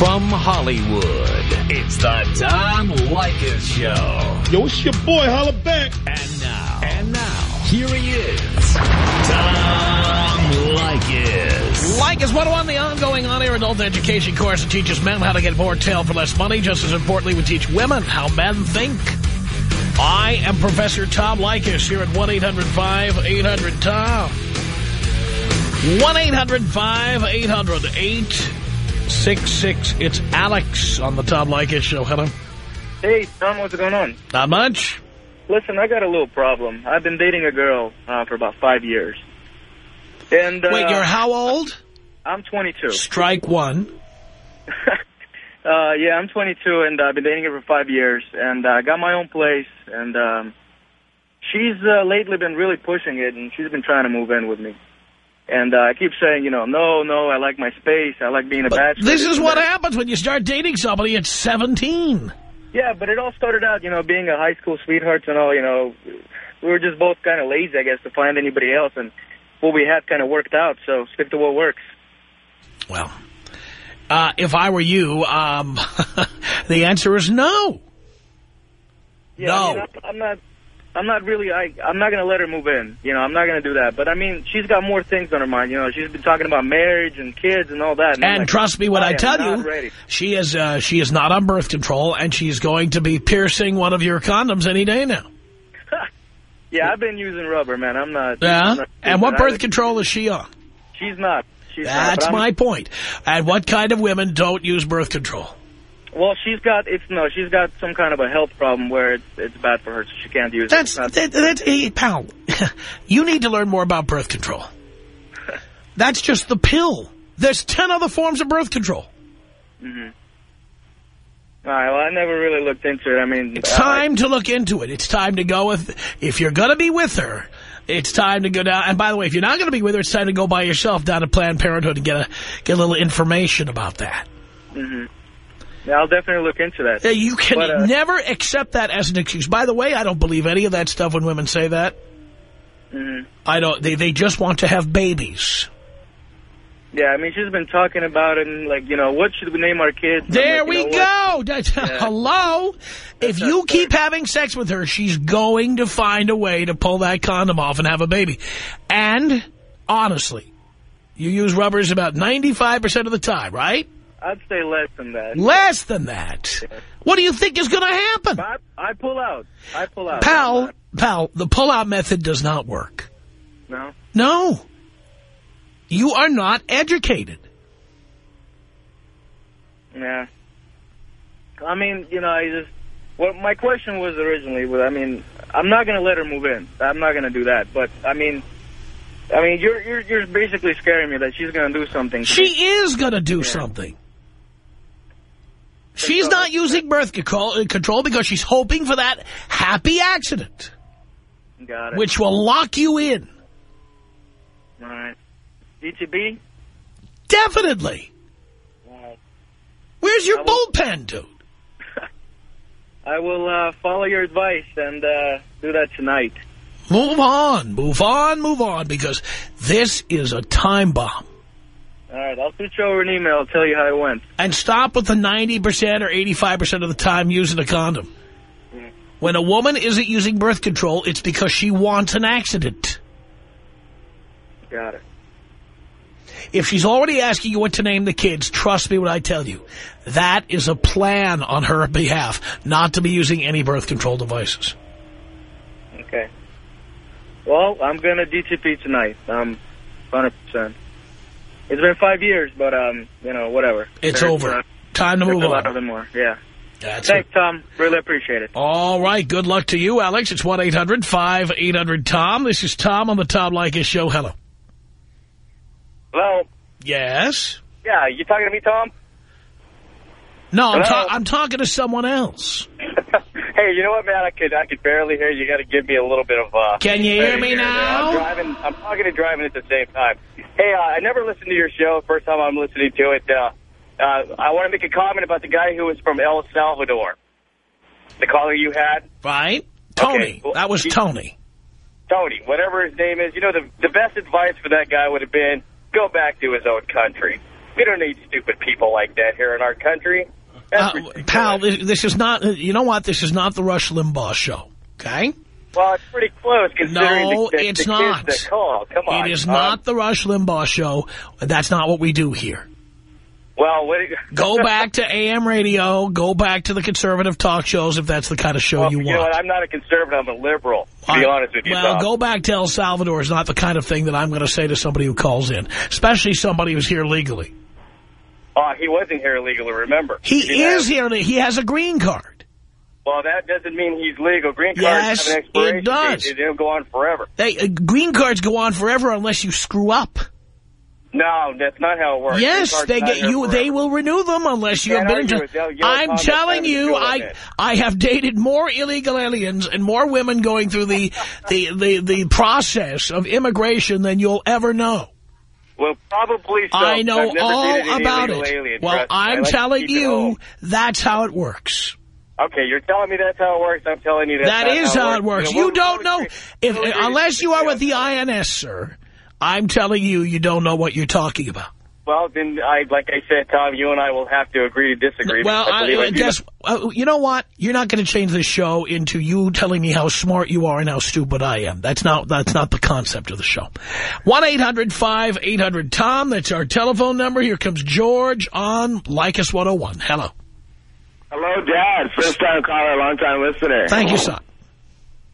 From Hollywood, it's the Tom Leykis Show. Yo, it's your boy, holla back. And now, and now, here he is, Tom Leykis. Leykis 101, the ongoing on-air adult education course that teaches men how to get more tail for less money. Just as importantly, we teach women how men think. I am Professor Tom Leykis here at 1-800-5800-TOM. 1-800-5800-866. It's Alex on the Tom Leykis Show. Hello. Hey, Tom, what's going on? Not much. Listen, I got a little problem. I've been dating a girl uh, for about five years. And uh, Wait, you're how old? I'm 22. Strike one. uh, yeah, I'm 22, and I've been dating her for five years. And I got my own place, and um, she's uh, lately been really pushing it, and she's been trying to move in with me. And uh, I keep saying, you know, no, no, I like my space. I like being a But bachelor. this is what happens when you start dating somebody at 17. Yeah, but it all started out, you know, being a high school sweethearts and all, you know. We were just both kind of lazy, I guess, to find anybody else. And what we had kind of worked out, so stick to what works. Well, uh, if I were you, um, the answer is no. Yeah, I mean, No. I'm not. I'm not really. I. I'm not going to let her move in. You know, I'm not going to do that. But I mean, she's got more things on her mind. You know, she's been talking about marriage and kids and all that. And, And like, trust me when I, am tell you, ready. she is uh, she is not on birth control, and she's going to be piercing one of your condoms any day now. Yeah, I've been using rubber, man. I'm not. Yeah. I'm not And what birth control is she on? She's not. She's. That's I'm- my point. And what kind of women don't use birth control? Well, she's got. It's no. She's got some kind of a health problem where it's it's bad for her, so she can't use That's it. It's that, that's hey, pal. you need to learn more about birth control. That's just the pill. There's ten other forms of birth control. not- All right. Well, I never really looked into it. I mean, It's I- time to look into it. It's time to go with. If you're going to be with her, it's time to go down. And by the way, if you're not going to be with her, it's time to go by yourself down to Planned Parenthood and get a get a little information about that. Mm-hmm. Yeah, I'll definitely look into that. Uh, You can But, uh, never accept that as an excuse. By the way, I don't believe any of that stuff when women say that. Mhm. I don't. They they just want to have babies. Yeah, I mean, she's been talking about it and, like, you know, what should we name our kids? There like, we go. That's- Hello. If you keep having sex with her, she's going to find a way to pull that condom off and have a baby. And honestly, you use rubbers about 95% of the time, right? I'd say less than that. Less than that. What do you think is going to happen? I, I pull out. I pull out. Pal, pal, the pull-out method does not work. No? No. You are not educated. Yeah. I mean, you know, I just... Well, my question was originally, was, I mean, I'm not going to let her move in. I'm not going to do that. But, I mean... I mean, you're you're you're basically scaring me that she's going to do something. She is going to do something. She's not using birth control, uh, because she's hoping for that happy accident, Got it. which will lock you in. All right. DTB? Definitely. Where's your will- bullpen, dude? I will uh, follow your advice and uh, do that tonight. Move on, move on, move on, because this is a time bomb. All right, I'll you over an email. I'll tell you how it went. And stop with the 90% or 85% of the time using a condom. When a woman isn't using birth control, it's because she wants an accident. Got it. If she's already asking you what to name the kids, trust me when I tell you, that is a plan on her behalf, not to be using any birth control devices. Okay. Well, I'm going to DTB tonight. Um, 100%. It's been five years, but, um, you know, whatever. It's There's, over. uh, Time to move on. a lot of more, yeah. That's Thanks, it. Tom. Really appreciate it. All right. Good luck to you, Alex. It's 1-800-5800-TOM. This is Tom on the Tom Leykis Show. Hello. Hello? Yes? Yeah, you talking to me, Tom? No, I'm, ta I'm talking to someone else. Hey, you know what, man? I could I could barely hear you. You got to give me a little bit of... Uh, Can you hear me there. now? I'm driving. I'm talking and driving at the same time. Hey, uh, I never listened to your show. First time I'm listening to it. Uh, uh, I want to make a comment about the guy who was from El Salvador. The caller you had, Right? Tony. Okay, well, that was he- Tony. Tony, whatever his name is. You know, the the best advice for that guy would have been go back to his own country. We don't need stupid people like that here in our country. Uh, pal, this, this is not, you know what? This is not the Rush Limbaugh show, okay? Well, it's pretty close considering No, the, the, it's the not. that call. Come on. It is Um, not the Rush Limbaugh show. That's not what we do here. Well, what, Go back to AM radio. Go back to the conservative talk shows if that's the kind of show well, you you want. know what? I'm not a conservative. I'm a liberal, to be honest with you, Well, Tom. go back to El Salvador is not the kind of thing that I'm going to say to somebody who calls in, especially somebody who's here legally. Oh, he wasn't here illegally, remember. He didn't is have- here. He has a green card. Well, that doesn't mean he's legal. Green cards Yes, have an expiration it does. date. They don't go on forever. They, uh, green cards go on forever unless you screw up. No, that's not how it works. Yes, they get you. forever. They will renew them unless you have been. into- with you. You're I'm telling you, I. I have dated more illegal aliens and more women going through the the the the process of immigration than you'll ever know. Well, probably so. I know all about it. well. I'm like telling you, that's how it works. Okay, you're telling me that's how it works. I'm telling you that's That not is how how it works. You, know, You don't know if unless you are with the. INS, sir. I'm telling you, you don't know what you're talking about. Well, then, I like I said, Tom, you and I will have to agree to disagree. Well, I believe I, I I guess uh, you know what? You're not going to change this show into you telling me how smart you are and how stupid I am. That's not that's not the concept of the show. One eight hundred five eight hundred Tom. That's our telephone number. Here comes George on Leykis 101. Hello. Hello, Dad. First time caller, long time listener. Thank you, son.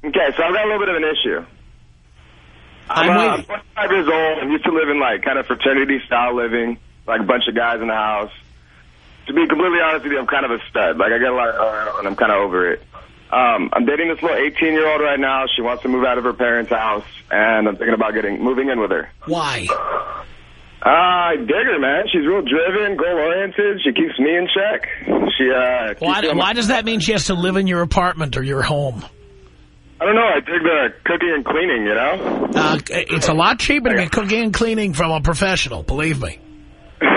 Okay, so I've got a little bit of an issue. I'm uh, waiting. 25 years old. I'm used to living like kind of fraternity style living, like a bunch of guys in the house. To be completely honest with you, I'm kind of a stud. Like I get a lot, of, and I'm kind of over it. Um, I'm dating this little 18 year old right now. She wants to move out of her parents' house, and I'm thinking about getting moving in with her. Why? Uh, I dig her, man. She's real driven, goal oriented. She keeps me in check. She uh, Why, me on my- why does that mean she has to live in your apartment or your home? I don't know. I dig the cooking and cleaning. You know. Uh, it's a lot cheaper to get cooking and cleaning from a professional, believe me. well,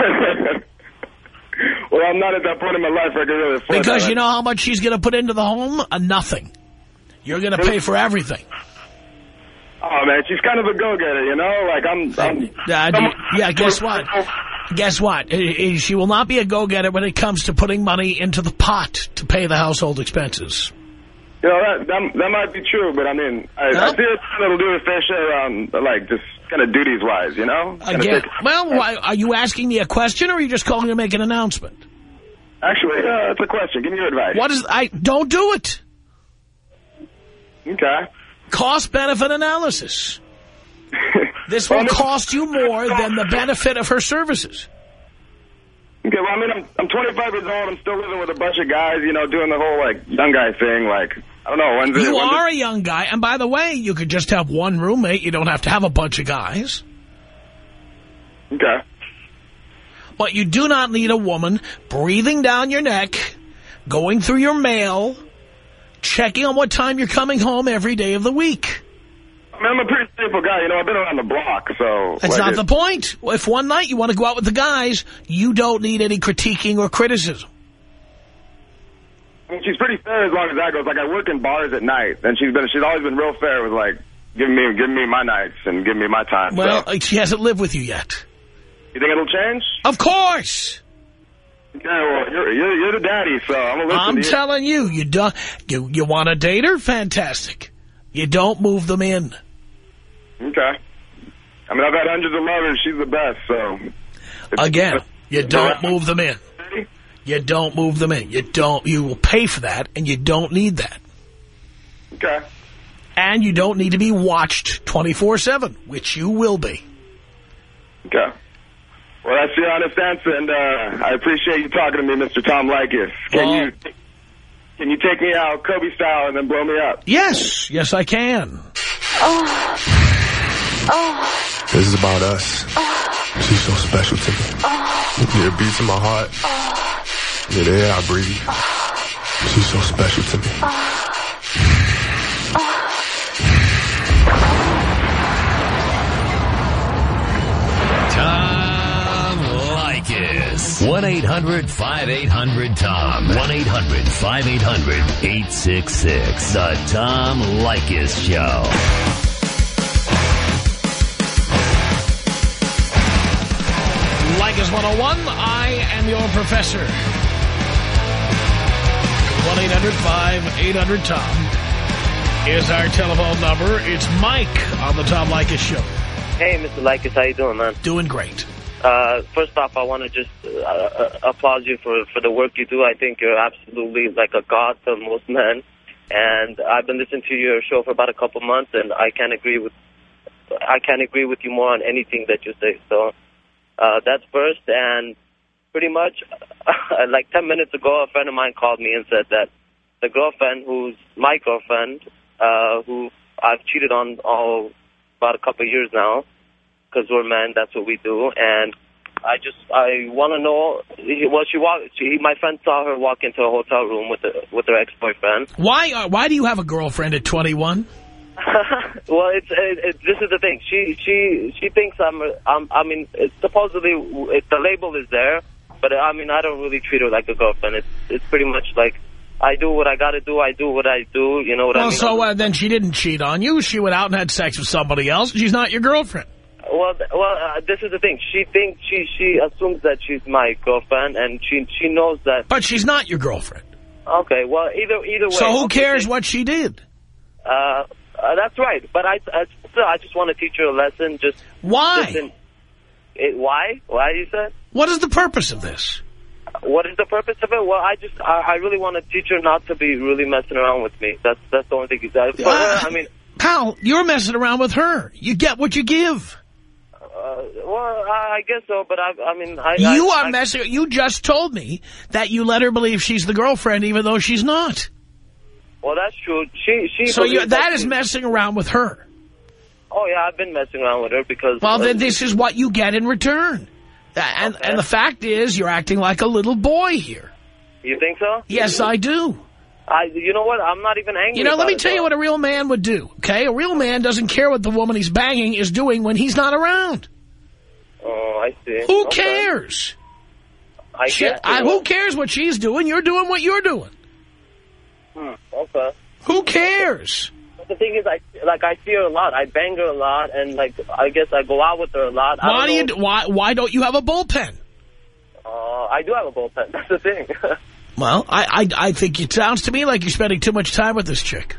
I'm not at that point in my life where I can really afford Because that. you know how much she's going to put into the home? Uh, nothing. You're going to pay for everything. Oh man, she's kind of a go-getter, you know. Like I'm. I'm Uh, yeah, guess what? Guess what? She will not be a go-getter when it comes to putting money into the pot to pay the household expenses. You know that that, that might be true, but I mean, I, I Well- see her that'll do her fair share around, like just kind of duties-wise, you know. Kinda Again, well, why, are you asking me a question or are you just calling to make an announcement? actually, uh, it's a question. Give me your advice. What is, I, don't do it. Okay. Cost-benefit analysis. This will cost you more than the benefit of her services. Okay, well, I mean, I'm I'm 25 years old. I'm still living with a bunch of guys, you know, doing the whole like young guy thing. Like, I don't know. When's it, You when's are it- a young guy, and by the way, you could just have one roommate. You don't have to have a bunch of guys. Okay. But you do not need a woman breathing down your neck, going through your mail, checking on what time you're coming home every day of the week. I mean, I'm a pretty simple guy. You know, I've been around the block, so. That's like, not it- the point. If one night you want to go out with the guys, you don't need any critiquing or criticism. I mean, she's pretty fair as long as that goes. Like, I work in bars at night, and she's been she's always been real fair with like giving me giving me my nights and giving me my time. Well, so. she hasn't lived with you yet. you think it'll change? Of course. Okay, well, you're you're, you're the daddy, so I'm gonna I'm to you. telling you, you, don't. you, you want to date her? Fantastic. You don't move them in. okay. I mean, I've had hundreds of lovers. She's the best, so. Again, you don't move them in. You don't move them in. You don't. You will pay for that, and you don't need that. Okay. And you don't need to be watched 24-7, which you will be. Okay. Well, that's the honest answer, and uh, I appreciate you talking to me, Mr. Tom Leykis. Can Well- you can you take me out Kobe style and then blow me up? Yes, yes, I can. Oh Oh. This is about us. She's so special to me. Yeah, it beats in my heart. Yeah, the air I breathe. She's so special to me. Tom Leykis. 1-800-5800-TOM. 1-800-5800-866. The Tom Leykis Show. Leykis 101. I am your professor. 1-800-5800-TOM is our telephone number. It's Mike on the Tom Leykis Show. Hey, Mr. Leykis. how you doing, man? Doing great. Uh, first off, I want to just uh, uh, applaud you for, for the work you do. I think you're absolutely like a god to most men. And I've been listening to your show for about a couple months, and I can't agree with I can't agree with you more on anything that you say. So uh, that's first. And pretty much, like 10 minutes ago, a friend of mine called me and said that the girlfriend who's my girlfriend, uh, who I've cheated on all about a couple of years now, because we're men, that's what we do. And I just, I want to know, well, she walked, she, my friend saw her walk into a hotel room with the, with her ex-boyfriend. Why, uh, why do you have a girlfriend at 21? well, it's it, it, this is the thing. She she she thinks I'm. I'm I mean, it's supposedly it, the label is there, but I mean, I don't really treat her like a girlfriend. It's it's pretty much like I do what I got to do. I do what I do. You know what well, I mean? so uh, then she didn't cheat on you. She went out and had sex with somebody else. She's not your girlfriend. Well, well, uh, this is the thing. She thinks she she assumes that she's my girlfriend, and she she knows that. But she's not your girlfriend. Okay. Well, either either way. So who okay, cares what she did? Uh, uh, that's right. But I, I still I just want to teach her a lesson. Just why? Just in, it, why? Why you said? What is the purpose of this? What is the purpose of it? Well, I just I, I really want a teacher not to be really messing around with me. That's that's the only thing. That, for her, I mean, pal, you're messing around with her. You get what you give. Uh, well, I, I guess so, but I, I mean, I, you I, are I, messing. You just told me that you let her believe she's the girlfriend, even though she's not. Well, that's true. She, she. So you, that, that is messing around with her. Oh yeah, I've been messing around with her because. Well, then this is what you get in return, and Okay. and the fact is, you're acting like a little boy here. You think so? Yes, I do. I. You know what? I'm not even angry. You know, let me tell you what a real man would do. Okay, a real man doesn't care what the woman he's banging is doing when he's not around. Oh, I see. Who Okay. cares? I guess. I, who cares what she's doing? You're doing what you're doing. Hmm, okay. Who cares? The thing is, I like I see her a lot. I bang her a lot, and like I guess I go out with her a lot. Why do don't you? know Why? Why don't you have a bullpen? Uh, I do have a bullpen. That's the thing. Well, I, I I think it sounds to me like you're spending too much time with this chick.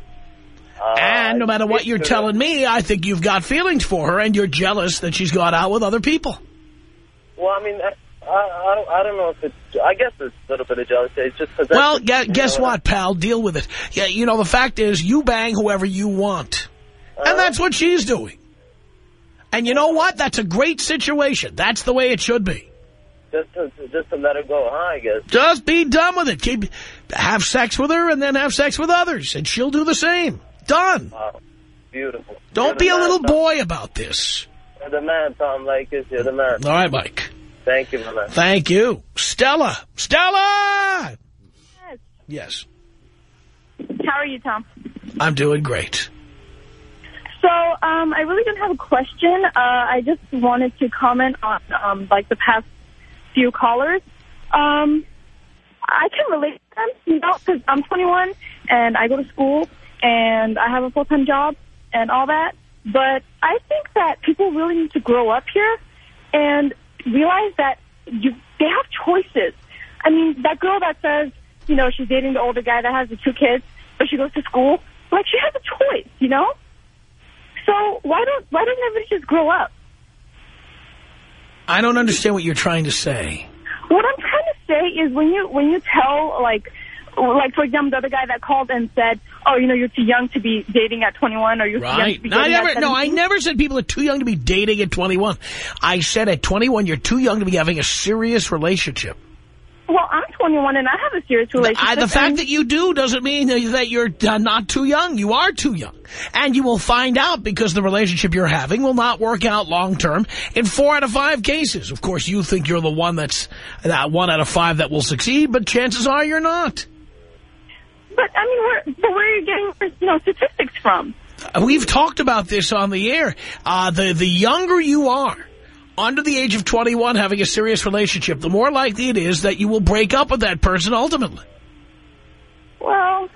uh, And no matter what you're telling me, I think you've got feelings for her, and you're jealous that she's gone out with other people. Well, I mean, I, don't, I don't know if it's. I guess it's a little bit of jealousy. It's just because. Well, gu guess what, pal? Deal with it. Yeah, you know, the fact is, you bang whoever you want. And uh, that's what she's doing. And you know what? That's a great situation. That's the way it should be. Just to, just to let her go, huh? I guess. Just be done with it. Keep, have sex with her and then have sex with others. And she'll do the same. Done. Wow. Beautiful. Don't You're be a man, little Tom. boy about this. You're the man, Tom Leykis. You're the man. All right, Mike. Thank you, my man. Thank you. Stella. Stella! Yes. Yes. How are you, Tom? I'm doing great. So, um, I really don't have a question. Uh, I just wanted to comment on, um, like, the past few callers. Um, I can relate to them, you know, because I'm 21, and I go to school, and I have a full-time job, and all that. But I think that people really need to grow up here and realize that you they have choices. I mean, that girl that says, you know, she's dating the older guy that has the two kids, but she goes to school, like, she has a choice, you know? So why don't why don't everybody just grow up? I don't understand what you're trying to say. What I'm trying to say is when you when you tell like like for example the other guy that called and said, oh you know you're too young to be dating at 21 or you're too young Right. to be No, I dating never, at no, I never said people are too young to be dating at 21. I said at 21, you're too young to be having a serious relationship. Well, I'm 21 and I have a serious relationship. I, the fact that you do doesn't mean that you're uh, not too young. You are too young. And you will find out because the relationship you're having will not work out long term in four out of five cases. Of course, you think you're the one that's that one out of five that will succeed, but chances are you're not. But I mean, where, but where are you getting you know statistics from? We've talked about this on the air. Uh, the, the younger you are, under the age of 21 having a serious relationship, the more likely it is that you will break up with that person ultimately. Well,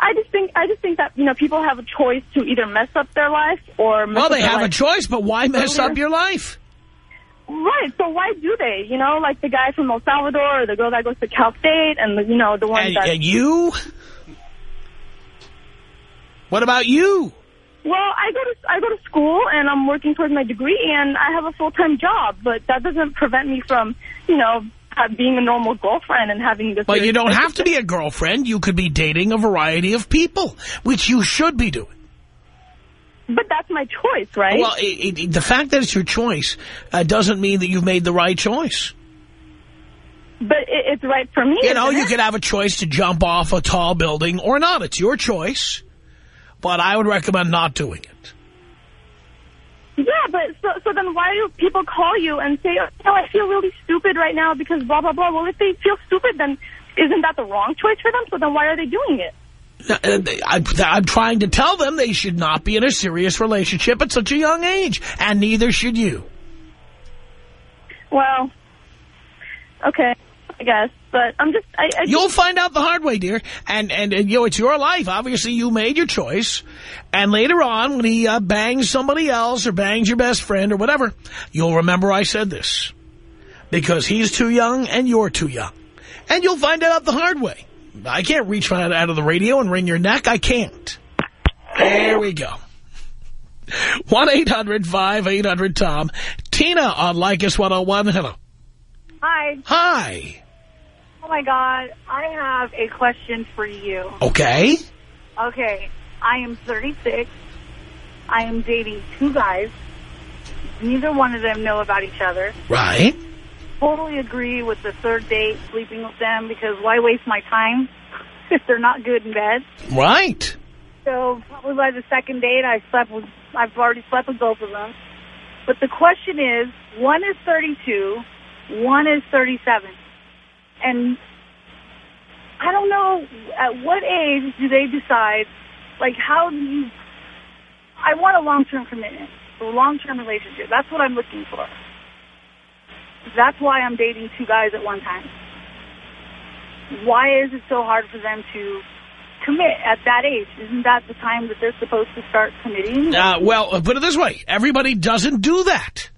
I just think I just think that you know people have a choice to either mess up their life or mess Well, they have a choice, but why mess up your life? Right, so why do they? You know, like the guy from El Salvador or the girl that goes to Cal State and, the, you know, the one And, that... and you? What about you? Well, I go to I go to school and I'm working towards my degree and I have a full-time job, but that doesn't prevent me from, you know, being a normal girlfriend and having this... But you don't have to be a girlfriend. You could be dating a variety of people, which you should be doing. But that's my choice, right? Well, it, it, the fact that it's your choice uh, doesn't mean that you've made the right choice. But it, it's right for me. You know, you it? could have a choice to jump off a tall building or not. It's your choice. But I would recommend not doing it. Yeah, but so, so then why do people call you and say, oh, I feel really stupid right now because blah, blah, blah. Well, if they feel stupid, then isn't that the wrong choice for them? So then why are they doing it? I'm trying to tell them they should not be in a serious relationship at such a young age, and neither should you. Well, okay, I guess. But I'm just... I, I You'll find out the hard way, dear. And, and, and, you know, it's your life. Obviously, you made your choice. And later on, when he uh, bangs somebody else or bangs your best friend or whatever, you'll remember I said this. Because he's too young and you're too young. And you'll find out the hard way. I can't reach out out of the radio and wring your neck. I can't. There we go. 1-800-5800-TOM. Tina on Leykis 101. Hello. Hi. Hi. Oh, my God. I have a question for you. Okay. Okay. I am 36. I am dating two guys. Neither one of them know about each other. Right. Totally agree with the third date, sleeping with them, because why waste my time if they're not good in bed? Right. So probably by the second date, I slept with, I've already slept with both of them. But the question is, one is 32, one is 37. And I don't know at what age do they decide, like how do you, I want a long-term commitment, a long-term relationship. That's what I'm looking for. That's why I'm dating two guys at one time. Why is it so hard for them to commit at that age? Isn't that the time that they're supposed to start committing? Uh, well, put it this way. Everybody doesn't do that.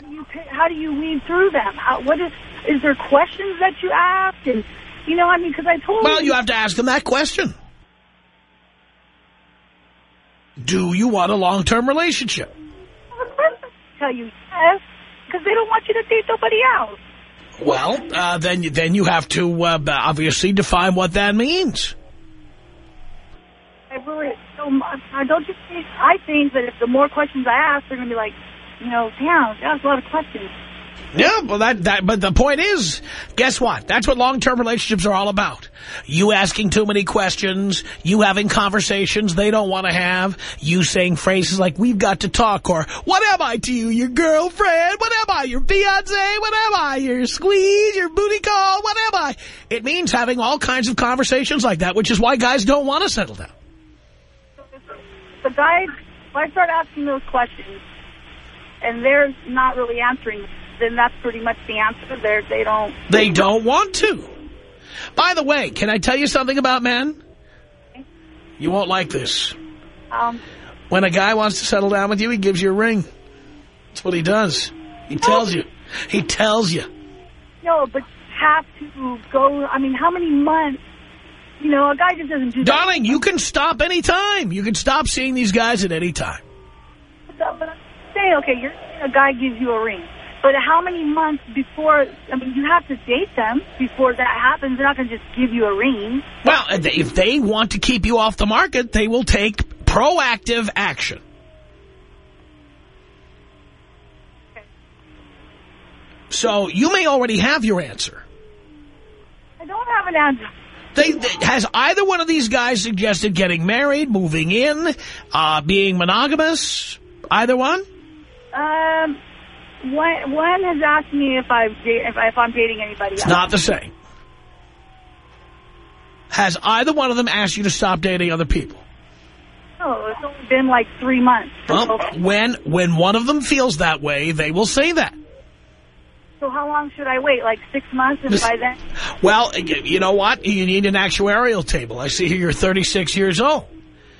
How do you pick, how do you weed through them? How, what is is there questions that you ask? And you know, I mean, because I told Well, you have to ask them that question. Do you want a long-term relationship? tell you yes because they don't want you to date nobody else. Well, uh, then, then you have to uh, obviously define what that means. I really so much. I don't you think? I think that if the more questions I ask, they're going to be like, you know, that that's a lot of questions. Yeah, well, that, that, but the point is, guess what? That's what long-term relationships are all about. You asking too many questions, you having conversations they don't want to have, you saying phrases like, we've got to talk, or, what am I to you, your girlfriend? What am I, your fiance? What am I, your squeeze, your booty call? What am I? It means having all kinds of conversations like that, which is why guys don't want to settle down. The guys, I start asking those questions, and they're not really answering, then that's pretty much the answer. They're, they don't... They don't want to. By the way, can I tell you something about men? You won't like this. Um, When a guy wants to settle down with you, he gives you a ring. That's what he does. He tells you. He tells you. no, but have to go... I mean, how many months... You know, a guy just doesn't do that. Darling, you can stop any time. You can stop seeing these guys at any time. But I'm saying, okay, you're, a guy gives you a ring. But how many months before, I mean, you have to date them before that happens. They're not going to just give you a ring. Well, if they want to keep you off the market, they will take proactive action. So you may already have your answer. I don't have an answer. They, they- has either one of these guys suggested getting married, moving in, uh, being monogamous? Either one? Um, one, one has asked me if, I've if, I, if I'm dating anybody It's else. not the same. Has either one of them asked you to stop dating other people? No, it's only been like three months. Well, when when one of them feels that way, they will say that. So how long should I wait? Like six months? And by then, Well, you know what? You need an actuarial table. I see here you're 36 years old.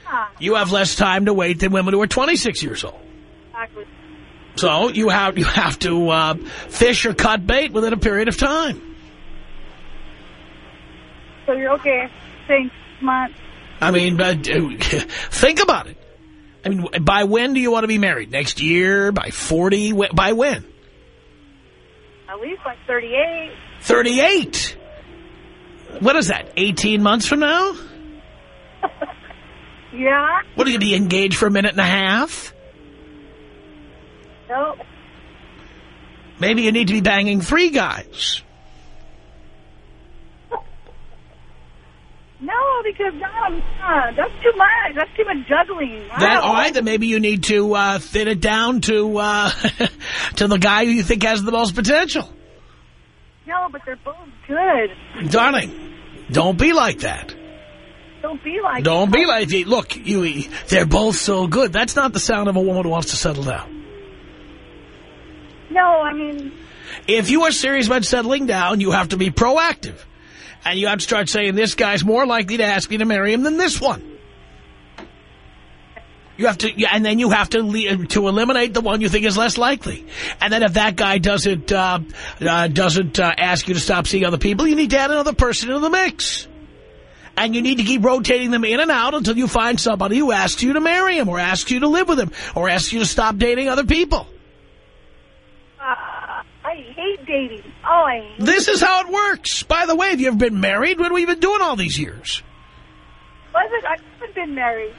ah, You have less time to wait than women who are 26 years old. exactly. So you have you have to uh, fish or cut bait within a period of time. So you're okay. Six months. I mean, uh, think about it. I mean, by when do you want to be married? Next year? By 40? By when? At least like 38. 38? What is that, 18 months from now? yeah. What, are you going to be engaged for a minute and a half? Nope. Maybe you need to be banging three guys. No, because no, uh, that's too much. That's too much juggling. That, all right, then maybe you need to uh, thin it down to uh, to the guy who you think has the most potential. No, but they're both good. Darling, don't be like that. Don't be like Don't that. be like that. Look, you, they're both so good. That's not the sound of a woman who wants to settle down. No, I mean... If you are serious about settling down, you have to be proactive. And you have to start saying, this guy's more likely to ask me to marry him than this one. You have to, and then you have to to eliminate the one you think is less likely. And then if that guy doesn't uh, uh, doesn't uh, ask you to stop seeing other people, you need to add another person into the mix. And you need to keep rotating them in and out until you find somebody who asks you to marry him or asks you to live with him or asks you to stop dating other people. Dating. Oh, I This is how it works. By the way, have you ever been married? What have we been doing all these years? Wasn't, I haven't been married.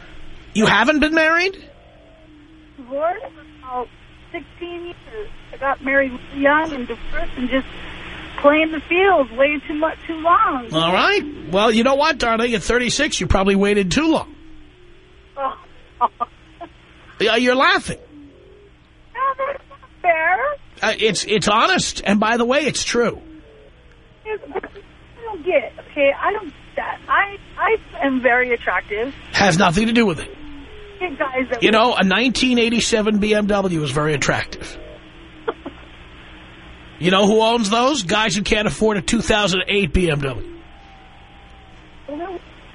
You haven't been married? Divorced for about 16 years. I got married young and divorced and just playing the field way too much, too long. All right. Well, you know what, darling? At 36, you probably waited too long. Oh. Yeah, You're laughing. No, that's not fair. Uh, it's it's honest. And by the way, it's true. I don't get, okay, I don't get that. I, I am very attractive. Has nothing to do with it. Get guys You know, a 1987 BMW is very attractive. You know who owns those? Guys who can't afford a 2008 BMW.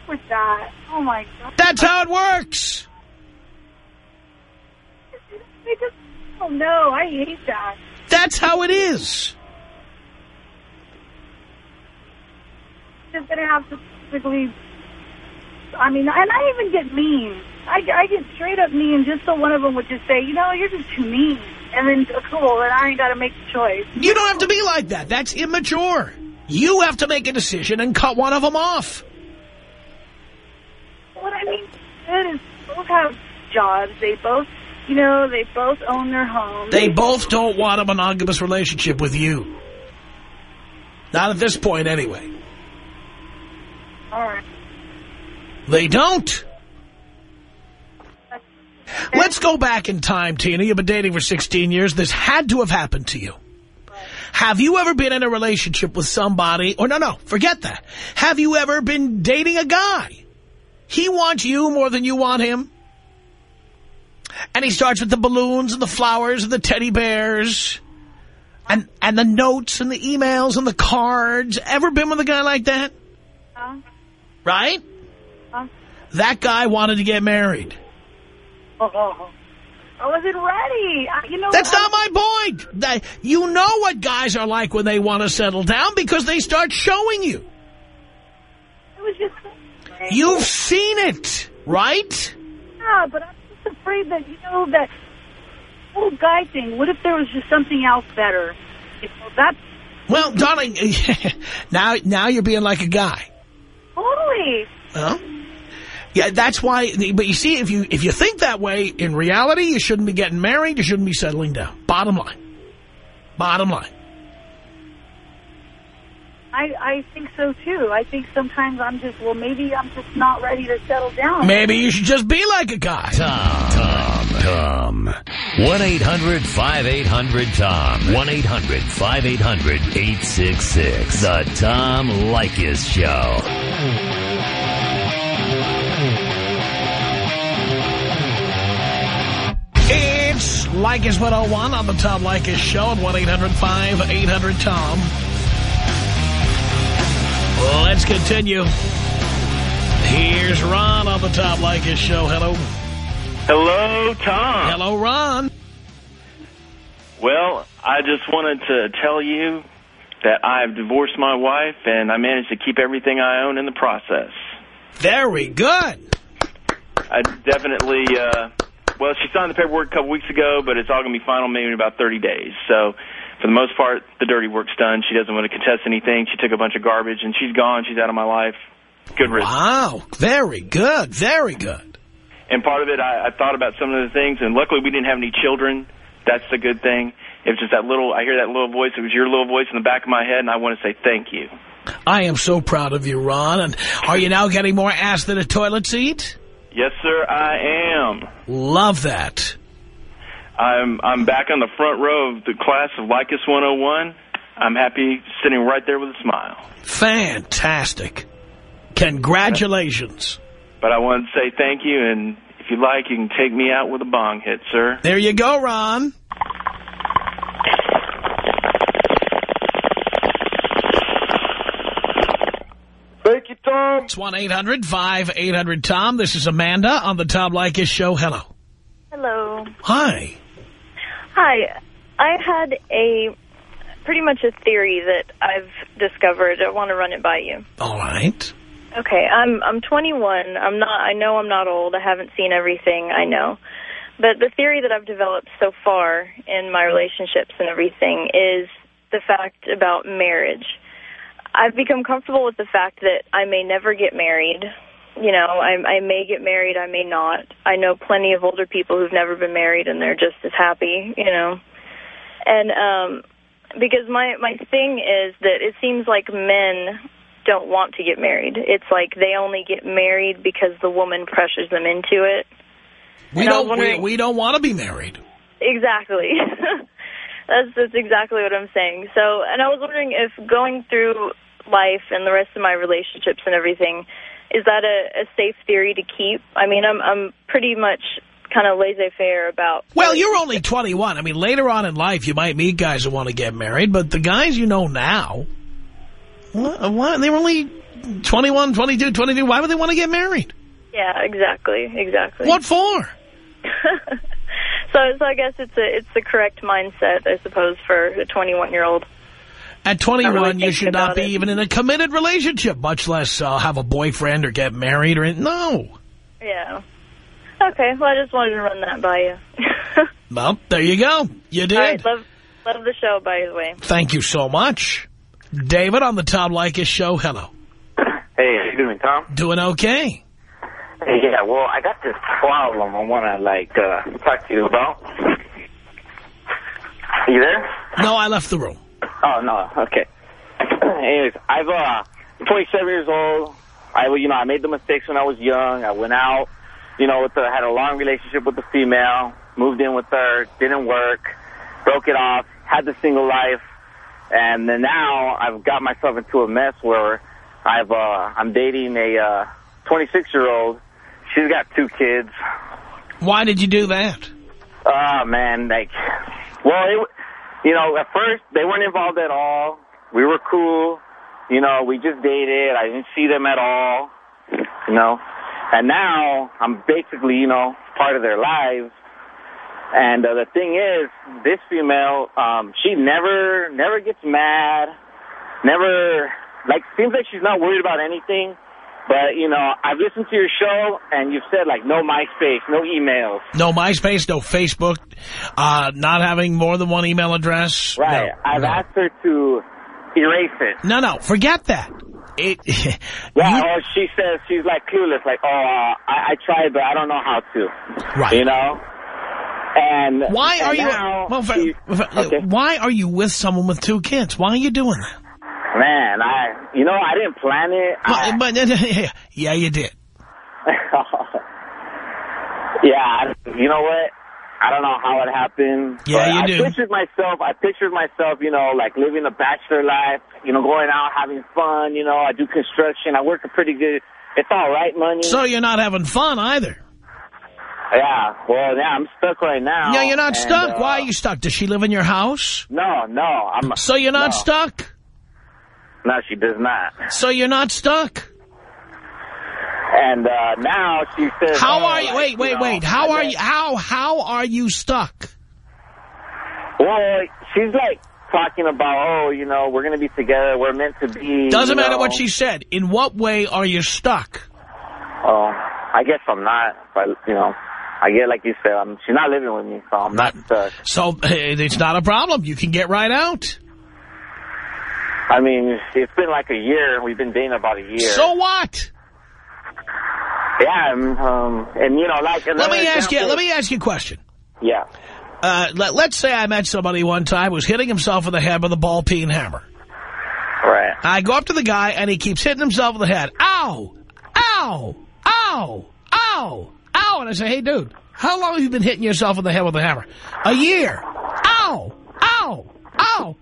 With that? Oh my god. That's how it works. Just, oh no, I hate that. That's how it is. Just gonna have to physically. I mean, and I even get mean. I, I get straight up mean just so one of them would just say, you know, you're just too mean. And then, uh, cool, and I ain't got to make the choice. You don't have to be like that. That's immature. You have to make a decision and cut one of them off. What I mean is both have jobs. They both, you know, they both own their home. They both don't want a monogamous relationship with you. Not at this point, anyway. All right. They don't. Let's go back in time, Tina. You've been dating for 16 years. This had to have happened to you. Have you ever been in a relationship with somebody, or no, no, forget that. Have you ever been dating a guy? He wants you more than you want him. And he starts with the balloons and the flowers and the teddy bears and, and the notes and the emails and the cards. Ever been with a guy like that? Huh? Right? Huh? That guy wanted to get married. Oh, I wasn't ready. I, you know, That's I, not my point. That, you know what guys are like when they want to settle down because they start showing you. It was just. You've seen it, right? Yeah, but just afraid that you know that whole guy thing. What if there was just something else better? You know, that's Well, darling, now now you're being like a guy. totally. Well, yeah, that's why. But you see, if you if you think that way, in reality, you shouldn't be getting married. You shouldn't be settling down. Bottom line. Bottom line. I I think so too. I think sometimes I'm just well, maybe I'm just not ready to settle down. Maybe you should just be like a guy. Tom. Tom. Tom. 1-800-5800-TOM. 1-800-5800-866. The Tom Leykis Show. It's Leykis 101 on the Tom Leykis Show at 1-800-5800-TOM. Let's continue. Here's Ron on the Tom Leykis Show. Hello. Hello, Tom. Hello, Ron. Well, I just wanted to tell you that I've divorced my wife, and I managed to keep everything I own in the process. Very good. I definitely, uh, well, she signed the paperwork a couple weeks ago, but it's all going to be final maybe in about 30 days. So for the most part, the dirty work's done. She doesn't want to contest anything. She took a bunch of garbage, and she's gone. She's out of my life. Good riddance. Wow. Very good. Very good. And part of it, I, I thought about some of the things, and luckily we didn't have any children. That's the good thing. It was just that little, I hear that little voice. It was your little voice in the back of my head, and I want to say thank you. I am so proud of you, Ron. And are you now getting more ass than a toilet seat? Yes, sir, I am. Love that. I'm I'm back on the front row of the class of Leykis 101. I'm happy sitting right there with a smile. Fantastic. Congratulations. But I want to say thank you, and if you like, you can take me out with a bong hit, sir. There you go, Ron. Thank you, Tom. It's 1-800-5800-TOM. This is Amanda on the Tom Leykis Show. Hello. Hello. Hi. Hi. I had a pretty much a theory that I've discovered. I want to run it by you. All right. Okay, I'm I'm 21. I'm not. I know I'm not old. I haven't seen everything. I know, but the theory that I've developed so far in my relationships and everything is the fact about marriage. I've become comfortable with the fact that I may never get married. You know, I, I may get married. I may not. I know plenty of older people who've never been married and they're just as happy. You know, and um, because my my thing is that it seems like men don't want to get married. It's like they only get married because the woman pressures them into it. We And don't we, we don't want to be married. Exactly. that's that's exactly what I'm saying. So, and I was wondering if going through life and the rest of my relationships and everything, is that a, a safe theory to keep? I mean, I'm I'm pretty much kind of laissez-faire about. Well, you're only 21. I mean, later on in life, you might meet guys who want to get married, but the guys you know now, what, what, they're only 21, 22, 23. Why would they want to get married? Yeah, exactly, exactly. What for? so, so I guess it's a it's the correct mindset, I suppose, for a 21 year old. At Not really 21, you should not be it. even in a committed relationship, much less uh, have a boyfriend or get married or anything. No. Yeah. Okay, well, I just wanted to run that by you. Well, there you go. You did. All right, love love the show, by the way. Thank you so much. David on the Tom Leykis show. Hello. Hey, how you doing, Tom? Doing okay. Hey, yeah, well, I got this problem I want to, like, uh, talk to you about. Are you there? No, I left the room. Oh, no, okay. Anyways, I've, uh, 27 years old. I, you know, I made the mistakes when I was young. I went out, you know, with the, had a long relationship with the female, moved in with her, didn't work, broke it off, had the single life, and then now I've got myself into a mess where I've, uh, I'm dating a, uh, 26 year old. She's got two kids. Why did you do that? Oh, man, like, well, it, you know, at first, they weren't involved at all. We were cool. You know, we just dated. I didn't see them at all, you know. And now, I'm basically, you know, part of their lives. And uh, the thing is, this female, um, she never, never gets mad, never, like, seems like she's not worried about anything. But, you know, I've listened to your show, and you've said, like, no MySpace, no emails. No MySpace, no Facebook, uh, not having more than one email address. Right. I've asked her to erase it. No, no, forget that. It, Yeah, oh, she says she's like clueless, like, oh, uh, I, I tried, but I don't know how to. Right. You know? And Why and are you? now well, she- f- Why are you with someone with two kids? Why are you doing that? Man, I, you know, I didn't plan it. I, But, yeah, you did. yeah, I, you know what? I don't know how it happened. Yeah, you I do. pictured myself, I pictured myself, you know, like living a bachelor life, you know, going out, having fun, you know, I do construction, I work a pretty good, it's all right money. So you're not having fun either. Yeah, well, yeah, I'm stuck right now. Yeah, you're not and, stuck. uh, Why are you stuck? Does she live in your house? No, no, I'm. So you're not no. stuck. No, she does not. So you're not stuck. And uh, now she says, How oh, are you? like, Wait, wait, know, wait. How I are let- you? How how are you stuck? Well, she's like talking about, oh, you know, we're going to be together. We're meant to be. Doesn't matter know. what she said. In what way are you stuck? Oh, I guess I'm not, but, you know, I get like you said, I'm, she's not living with me, so I'm not stuck. So it's not a problem. You can get right out. I mean, it's been like a year. We've been dating about a year. So what? Yeah, um, um, and you know, like Let me ask you. Let me ask you a question. Yeah. Uh, let, let's say I met somebody one time who was hitting himself in the head with a ball peen hammer. Right. I go up to the guy and he keeps hitting himself in the head. Ow! Ow! Ow! Ow! Ow! And I say, hey, dude, how long have you been hitting yourself in the head with a hammer? A year. Ow! Ow! Ow!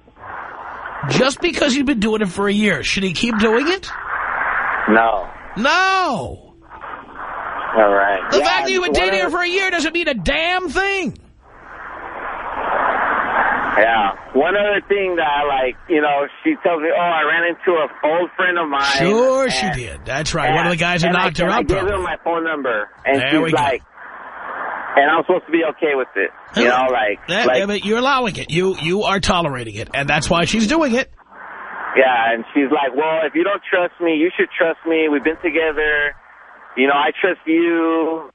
Just because you've been doing it for a year, should he keep doing it? No. No! All right. The Yeah, fact that you've been dating her for a year doesn't mean a damn thing. Yeah. One other thing that I like, you know, she tells me, oh, I ran into an old friend of mine. Sure she did. That's right. One of the guys who and I- knocked her and I up. gave her my phone number, and There we she's go. like, and I'm supposed to be okay with it. You know, like, Yeah, like you're allowing it. You you are tolerating it, and that's why she's doing it. Yeah, and she's like, well, if you don't trust me, you should trust me. We've been together. You know, I trust you.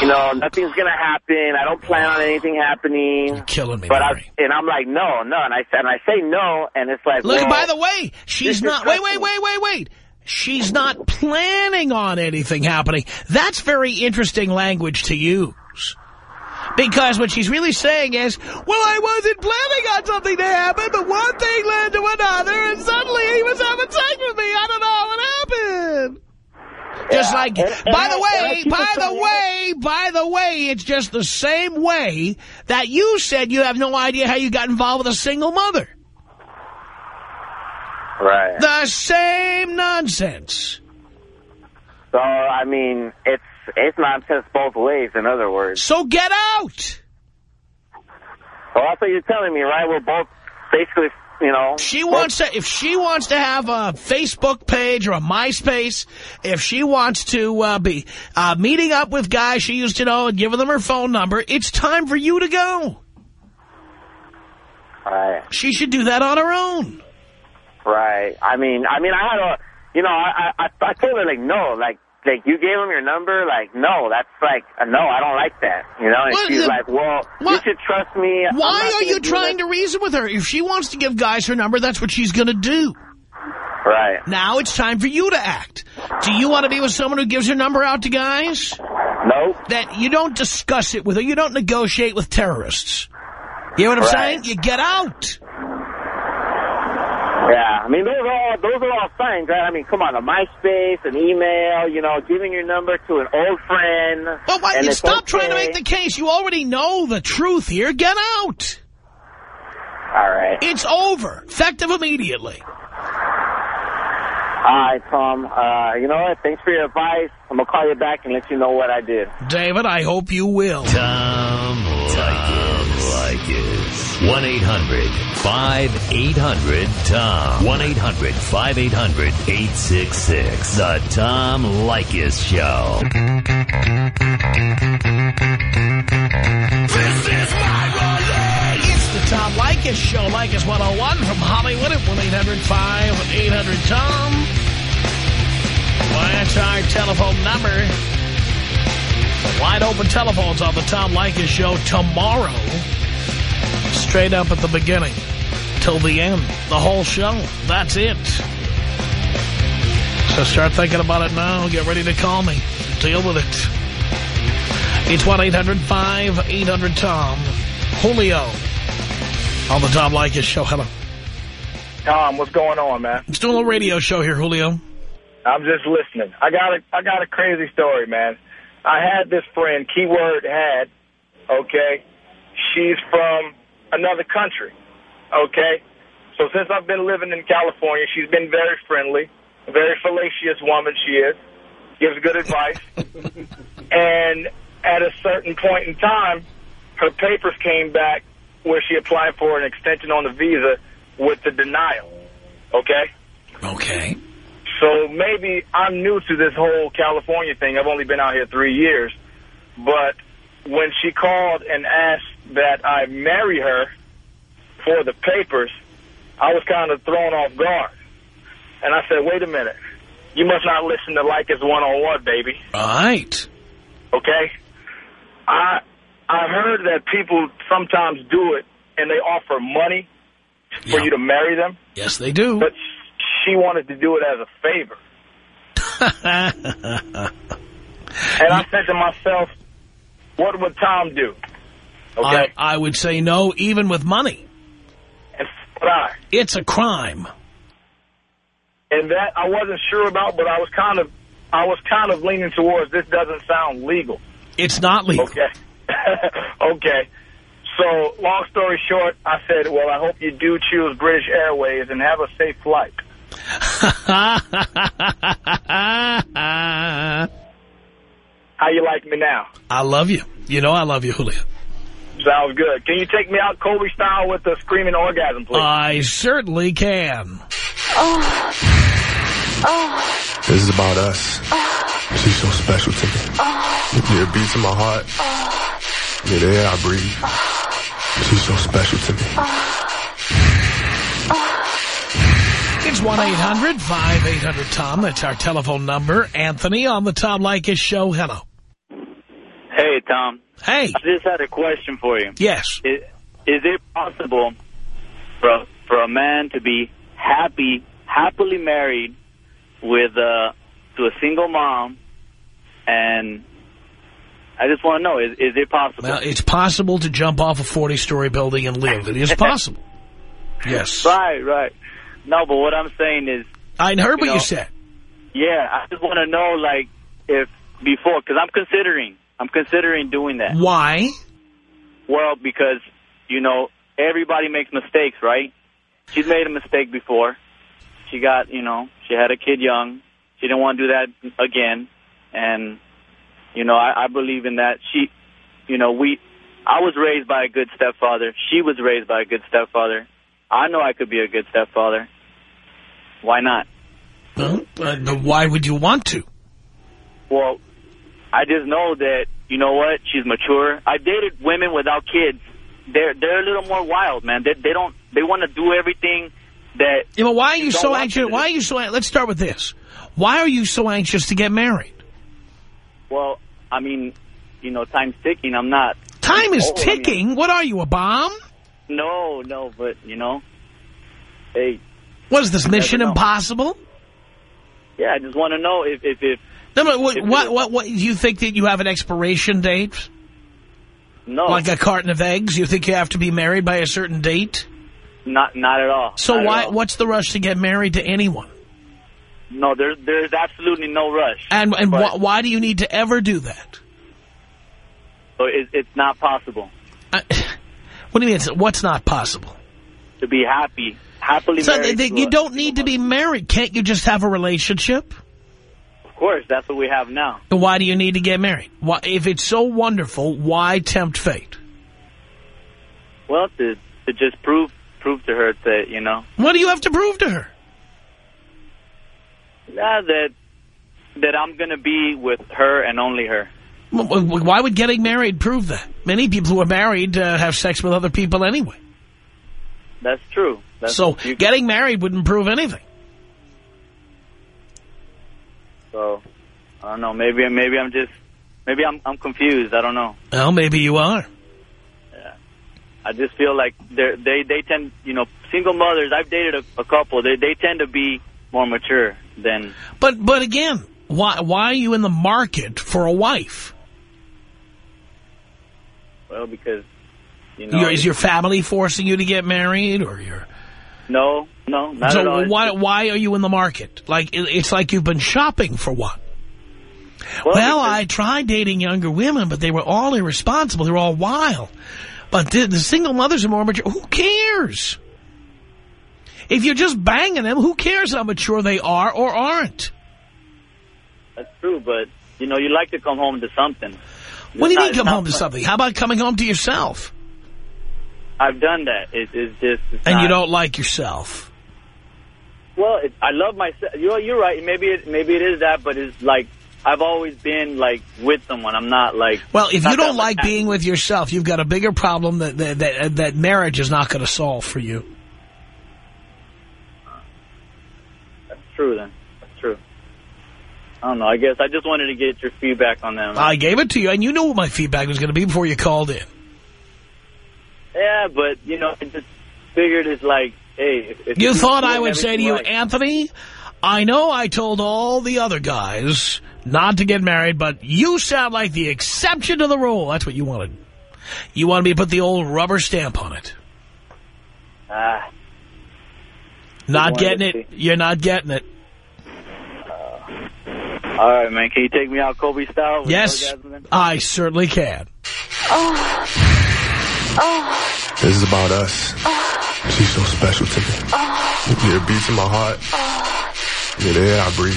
You know, nothing's going to happen. I don't plan on anything happening. You're killing me, but I, And I'm like, no, no. And I, and I say no, and it's like, Look, well, by the way, she's not. Wait, wait, wait, wait, wait. She's not planning on anything happening. That's very interesting language to use. Because what she's really saying is, well, I wasn't planning on something to happen, but one thing led to another, and suddenly he was having sex with me. I don't know what happened. Just like, and- and by I- the way, by the way, by the way, it's just the same way that you said you have no idea how you got involved with a single mother. Right. The same nonsense. So, I mean, it's, it's nonsense both ways, in other words. So get out! Well, that's what you're telling me, right? We're both basically, you know. She wants to, if she wants to have a Facebook page or a MySpace, if she wants to uh, be uh, meeting up with guys she used to know and giving them her phone number, it's time for you to go. Right. She should do that on her own. Right. I mean, I mean, I had a, you know, I, I, I told her like, no, like, like you gave him your number, like, no, that's like, a no, I don't like that, you know. And What she's the- like, well, you should trust me. Why are you trying to reason with her? If she wants to give guys her number, that's what she's going to do. Right. Now it's time for you to act. Do you want to be with someone who gives her number out to guys? Nope. That you don't discuss it with her. You don't negotiate with terrorists. You know what I'm Right. saying? You get out. Yeah. I mean, those are all, those are all signs, right? I mean, come on, a MySpace, an email, you know, giving your number to an old friend. Well, why, you it's stop trying to make the case. You already know the truth here. Get out. All right. It's over. Effective immediately. All right, Tom. Uh, you know what? Thanks for your advice. I'm going to call you back and let you know what I did. David, I hope you will. Tom Leykis. 1-800-5800-TOM. 1-800-5800-866. The Tom Leykis Show. This is my It's the Tom Leykis Show, Leykis 101 from Hollywood at 1-800-5800-TOM. Well, that's our telephone number. Wide open telephones on the Tom Leykis Show tomorrow. Straight up at the beginning. Till the end. The whole show. That's it. So start thinking about it now. Get ready to call me. Deal with it. It's 1-800-5800-TOM. Julio on the Tom Leykis Show. Hello. Tom, what's going on, man? Let's do a little radio show here, Julio. I'm just listening. I got a I got a crazy story, man. I had this friend, keyword had, okay? She's from another country, okay? So since I've been living in California, she's been very friendly, very fallacious woman she is, gives good advice. and at a certain point in time, her papers came back where she applied for an extension on the visa with the denial, okay? Okay. So maybe I'm new to this whole California thing. I've only been out here three years. But when she called and asked that I marry her, for the papers, I was kind of thrown off guard. And I said, wait a minute. You must not listen to Leykis One-on-One, baby. Right. Okay? I I heard that people sometimes do it and they offer money for you to marry them. Yes, they do. But she wanted to do it as a favor. And I said to myself, what would Tom do? Okay? I, I would say no, even with money. And I. It's a crime. And that I wasn't sure about, but I was kind of, I was kind of leaning towards this doesn't sound legal. It's not legal. Okay. okay. So, long story short, I said, well, I hope you do choose British Airways and have a safe flight. How you like me now? I love you. You know I love you, Julio. Sounds good. Can you take me out Kobe style with the screaming orgasm, please? I certainly can. Oh. Oh. This is about us. Oh. She's so special to me. Oh. Yeah, it beats in my heart. Oh. Yeah, the air I breathe. She's so special to me. It's 1-800-5800-TOM. That's our telephone number. Anthony on the Tom Leykis show. Hello. Hey, Tom. Hey. I just had a question for you. Yes. Is, is it possible for, for a man to be happy, happily married with uh, to a single mom and I just want to know, is, is it possible? Well, it's possible to jump off a 40-story building and live. It is possible. yes. Right, right. No, but what I'm saying is... I heard what know, you said. Yeah, I just want to know, like, if before, because I'm considering, I'm considering doing that. Why? Well, because, you know, everybody makes mistakes, right? She's made a mistake before. She got, you know, she had a kid young. She didn't want to do that again. And, you know, I, I believe in that. She, you know, we, I was raised by a good stepfather. She was raised by a good stepfather. I know I could be a good stepfather. Why not? Well, uh, why would you want to? Well, I just know that, you know what, she's mature. I dated women without kids. They're they're a little more wild, man. They, they don't, they want to do everything that... You know, why are you so anxious? Why are you so, let's start with this. Why are you so anxious to get married? Well, I mean, you know, time's ticking. I'm not... Time is old. I mean, ticking. What are you, a bomb? no, no, but, you know, hey, What is this, Mission. Impossible? yeah, I just want to know if, if, if but what, what, what, what, do you think that you have an expiration date? no, Like a carton of eggs? You think you have to be married by a certain date? not, not at all. So Not why? all. what's the rush to get married to anyone? No, there's, there's absolutely no rush. And, and wh why do you need to ever do that? So it, it's not possible I, uh, what do you mean? What's not possible? to be happy, happily So married. th- to you don't need to be married. Can't you just have a relationship? Of course, that's what we have now. Then Why do you need to get married? Why, if it's so wonderful, why tempt fate? Well, to to just prove prove to her that you know What do you have to prove to her? yeah, that that I'm gonna be with her and only her. Wh- wh- Why would getting married prove that? Many people who are married uh, have sex with other people anyway. That's true. That's, so getting married wouldn't prove anything. So I don't know. Maybe maybe I'm just maybe I'm I'm confused. I don't know. Well, maybe you are. Yeah. I just feel like they they they tend you know single mothers. I've dated a, a couple. They they tend to be more mature than But but again, why why are you in the market for a wife? well because you know is your family forcing you to get married, or your no no not so at all. It's why why are you in the market? Like it's like you've been shopping for one. Well, Well, I tried dating younger women, but they were all irresponsible. They were all wild. But the, the single mothers are more mature. Who cares? If you're just banging them, who cares how mature they are or aren't? That's true, but you know you like to come home to something. What do you mean come home to something? How about coming home to yourself? I've done that. It's just it's And you don't like yourself. Well, it, I love myself. You're you're right. Maybe it maybe it is that, but it's like I've always been like with someone. I'm not like. Well, if you don't that- like being with yourself, you've got a bigger problem that that that, that marriage is not going to solve for you. That's true then. That's true. I don't know. I guess I just wanted to get your feedback on them. I gave it to you, and you knew what my feedback was going to be before you called in. Yeah, but you know, I just figured it's like, hey, if, if You thought I would say to you, right- Anthony, I know I told all the other guys not to get married, but you sound like the exception to the rule. That's what you wanted. You wanted me to put the old rubber stamp on it. Ah, Not getting to it. You're not getting it. all right, man. Can you take me out Kobe style? Yes. I certainly can. This is about us. She's so special to me. Yeah, it beats in my heart. Yeah, the air I breathe.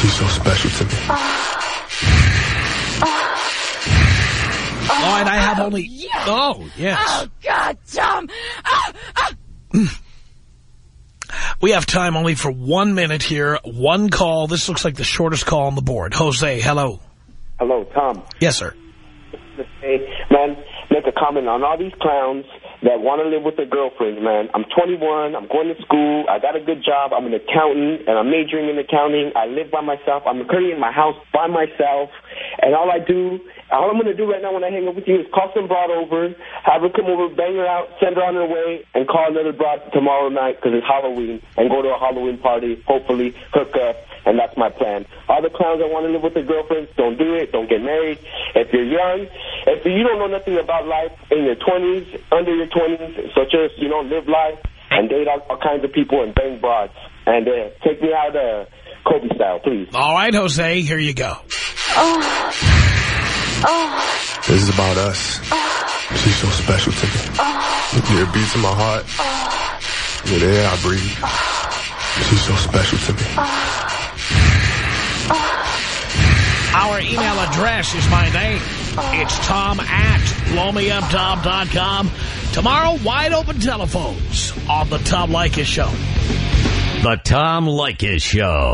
She's so special to me. Oh, All right, I have only... Oh, oh, yes. Oh, God, Tom. Oh, mm. We have time only for one minute here. One call. This looks like the shortest call on the board. Jose, hello. Hello, Tom. Yes, sir. Hey, man, make a comment on all these clowns that want to live with their girlfriends, man. I'm 21. I'm going to school. I got a good job. I'm an accountant, and I'm majoring in accounting. I live by myself. I'm currently in my house by myself, and all I do, all I'm going to do right now when I hang up with you is call some broad over, have her come over, bang her out, send her on her way, and call another broad tomorrow night because it's Halloween, and go to a Halloween party, hopefully hook up, and that's my plan. All the clowns that want to live with their girlfriends, don't do it. Don't get married. If you're young, if you don't know nothing about life in your 20s, under your 20s, so just, you know, live life and date all, all kinds of people and bang broads. And uh, take me out uh, Kobe style, please. All right, Jose, here you go. Oh. Oh. This is about us. She's so special to me. Yeah, it beats in my heart. Yeah, the air I breathe. She's so special to me. Our email address is my name. It's tom at blowmeuptom.com. Tomorrow, wide open telephones on the Tom Leykis Show. The Tom Leykis Show.